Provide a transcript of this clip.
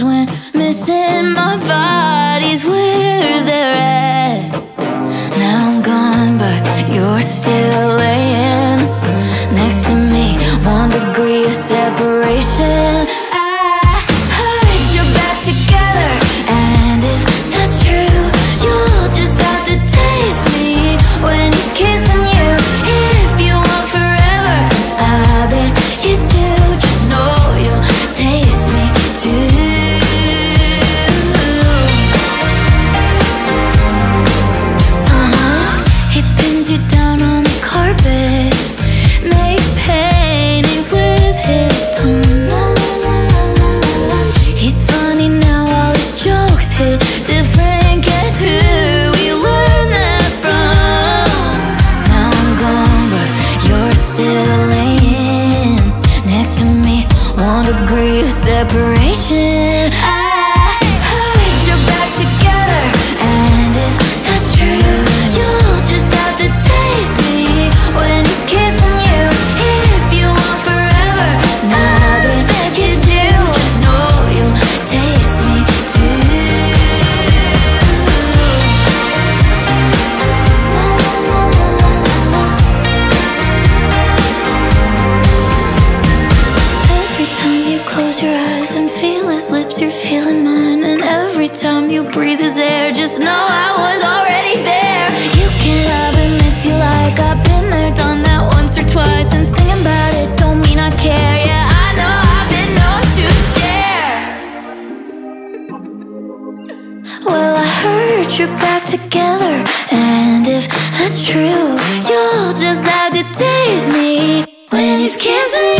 when missing my body's where they're at. Now I'm gone, but you're still laying next to me. One degree of separation. Degree of separation. I you're feeling mine. And every time you breathe his air, just know I was already there. You can have him if you like. I've been there, done that once or twice. And singing about it don't mean I care. Yeah, I know I've been known to share. Well, I heard you're back together. And if that's true, you'll just have to taste me when he's kissing.